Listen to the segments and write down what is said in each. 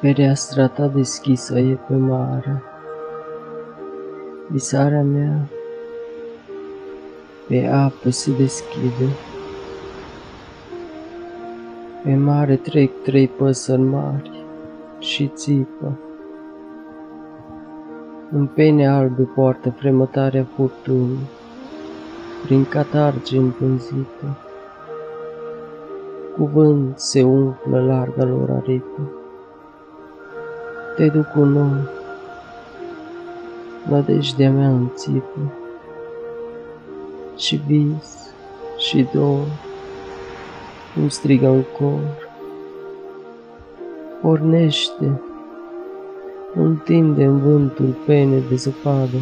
Fereastra ta deschisă e pe mare, Visarea mea pe apă se deschide. Pe mare trec trei păsări mari și țipă. În pene albe poartă fremătarea furtunii, Prin catarge împânzită. Cuvânt se umflă larga lor aripă. Te duc cu noi, nădejdea mea în țipă, și vis și dor, cum strigă în cor. Pornește, întinde în vântul pene de zăpadă,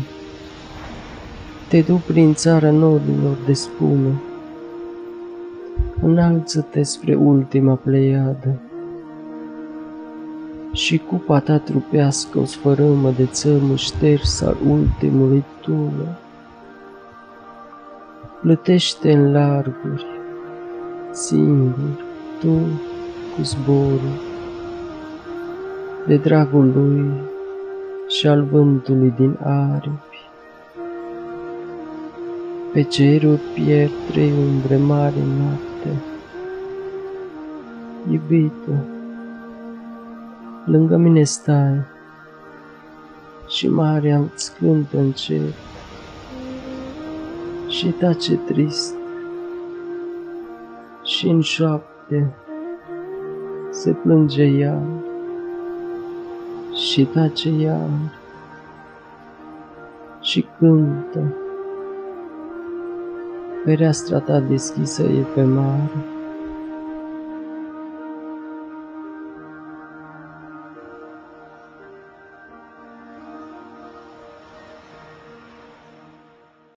te duc prin țara norilor de spumă, înalță-te spre ultima pleiadă și cupa ta trupească o sfărâmă de țărmă șters al ultimului tună. Plătește în larguri, singur, tu cu zborul, de dragul lui și al vântului din aripi. Pe ceruri pierd trei umbre mari în noapte. Iubită, lângă mine stai și marea îți cântă în cer. Și tace trist. Și în șoapte se plânge iar. Și tace iar. Și cântă. Fereastra ta deschisă e pe mare,